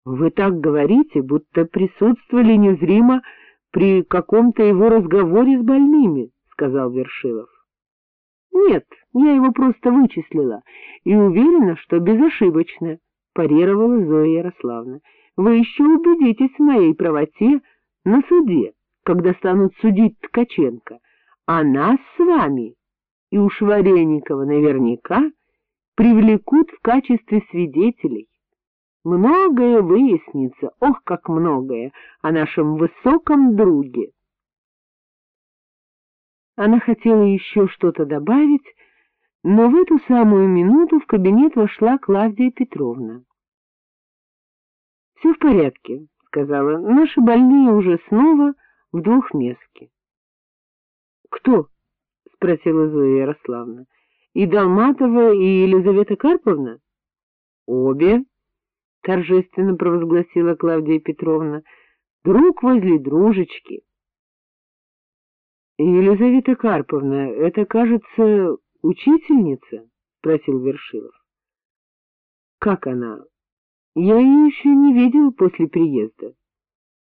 — Вы так говорите, будто присутствовали незримо при каком-то его разговоре с больными, — сказал Вершилов. — Нет, я его просто вычислила и уверена, что безошибочно, — парировала Зоя Ярославна. — Вы еще убедитесь в моей правоте на суде, когда станут судить Ткаченко, а нас с вами, и уж Вареникова наверняка, привлекут в качестве свидетелей. Многое выяснится, ох, как многое, о нашем высоком друге. Она хотела еще что-то добавить, но в эту самую минуту в кабинет вошла Клавдия Петровна. — Все в порядке, — сказала, — наши больные уже снова в двухместке. — Кто? — спросила Зоя Ярославна. — И Долматова, и Елизавета Карповна? — Обе, — торжественно провозгласила Клавдия Петровна, — друг возле дружечки. — Елизавета Карповна, это, кажется, учительница? — спросил Вершилов. — Как она? Я ее еще не видел после приезда.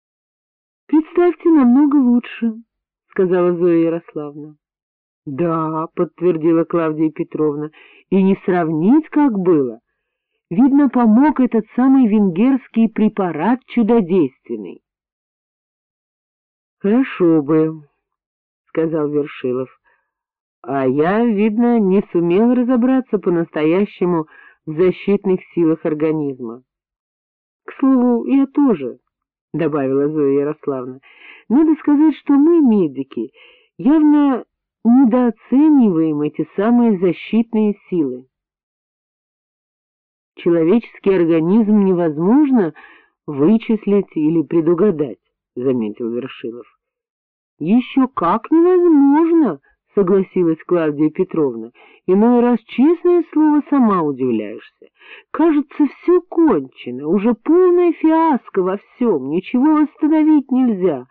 — Представьте, намного лучше, — сказала Зоя Ярославна. — Да, — подтвердила Клавдия Петровна, — и не сравнить, как было. Видно, помог этот самый венгерский препарат чудодейственный. — Хорошо бы, — сказал Вершилов. — А я, видно, не сумел разобраться по-настоящему в защитных силах организма. — К слову, я тоже, — добавила Зоя Ярославна. — Надо сказать, что мы, медики, явно недооцениваем эти самые защитные силы человеческий организм невозможно вычислить или предугадать, — заметил Вершилов. — Еще как невозможно, — согласилась Клавдия Петровна. — Иной раз, честное слово, сама удивляешься. Кажется, все кончено, уже полная фиаско во всем, ничего восстановить нельзя.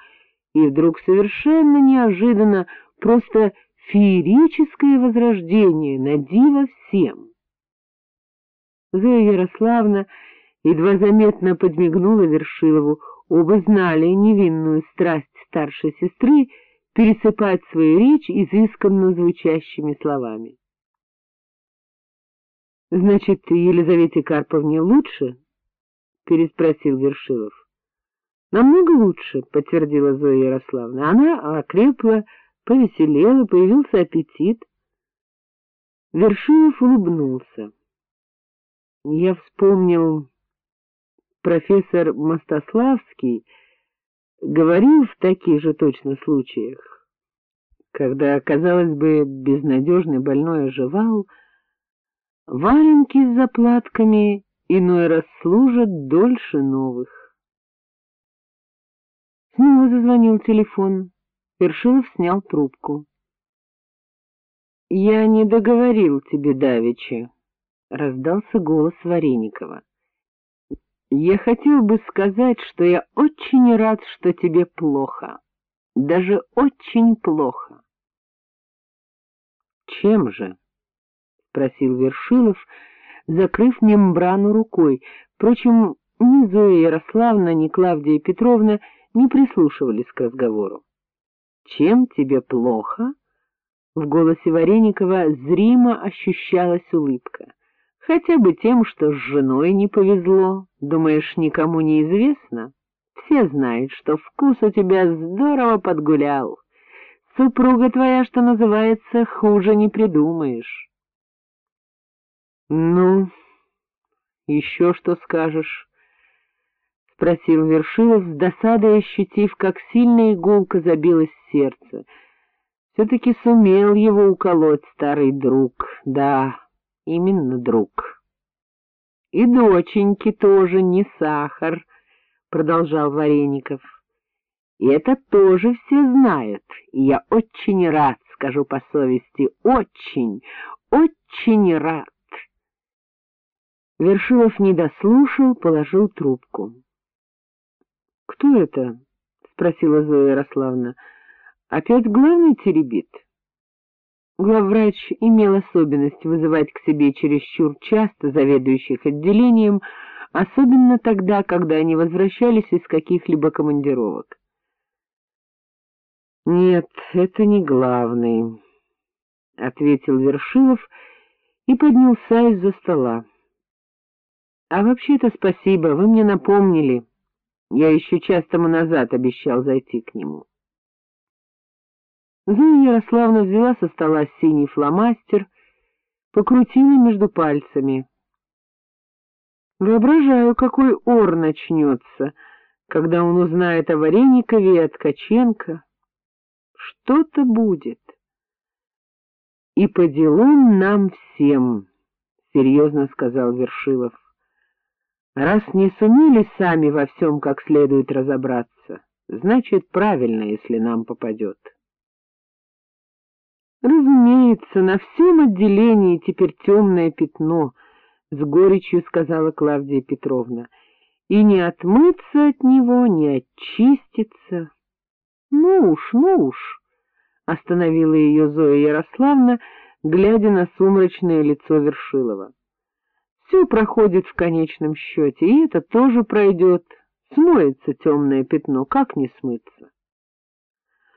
И вдруг совершенно неожиданно просто феерическое возрождение на диво всем. Зоя Ярославна едва заметно подмигнула Вершилову. Оба знали невинную страсть старшей сестры пересыпать свою речь изысканно звучащими словами. — Значит, Елизавете Карповне лучше? — переспросил Вершилов. — Намного лучше, — подтвердила Зоя Ярославна. Она окрепла, повеселела, появился аппетит. Вершилов улыбнулся. Я вспомнил, профессор Мостославский говорил в таких же точно случаях, когда, казалось бы, безнадежный больной оживал, валенки с заплатками иной раз служат дольше новых. Снова зазвонил телефон. Першилов снял трубку. — Я не договорил тебе давеча, раздался голос Вареникова. — Я хотел бы сказать, что я очень рад, что тебе плохо. Даже очень плохо. — Чем же? — спросил Вершилов, закрыв мембрану рукой. Впрочем, ни Зоя Ярославна, ни Клавдия Петровна не прислушивались к разговору. — Чем тебе плохо? В голосе Вареникова зримо ощущалась улыбка. Хотя бы тем, что с женой не повезло, думаешь, никому не известно? Все знают, что вкус у тебя здорово подгулял. Супруга твоя, что называется, хуже не придумаешь. — Ну, еще что скажешь? — спросил Вершилов, с досадой ощутив, как сильно иголка забилась в сердце. Все-таки сумел его уколоть старый друг, да именно друг. — И доченьки тоже не сахар, — продолжал Вареников. — И это тоже все знают, и я очень рад, скажу по совести, очень, очень рад. Вершилов не дослушал, положил трубку. — Кто это? — спросила Зоя Ярославна. — Опять главный теребит? — Главврач имел особенность вызывать к себе чересчур часто заведующих отделением, особенно тогда, когда они возвращались из каких-либо командировок. — Нет, это не главный, — ответил Вершилов и поднялся из-за стола. — А вообще-то спасибо, вы мне напомнили. Я еще час тому назад обещал зайти к нему. Зоя Ярославна взяла со стола синий фломастер, покрутила между пальцами. Воображаю, какой ор начнется, когда он узнает о Вареникове и от Ткаченко. Что-то будет. И по делам нам всем, — серьезно сказал Вершилов. Раз не сумели сами во всем как следует разобраться, значит, правильно, если нам попадет. Разумеется, на всем отделении теперь темное пятно, — с горечью сказала Клавдия Петровна, — и не отмыться от него, не очиститься. Ну уж, ну уж, — остановила ее Зоя Ярославна, глядя на сумрачное лицо Вершилова. Все проходит в конечном счете, и это тоже пройдет. Смоется темное пятно, как не смыться?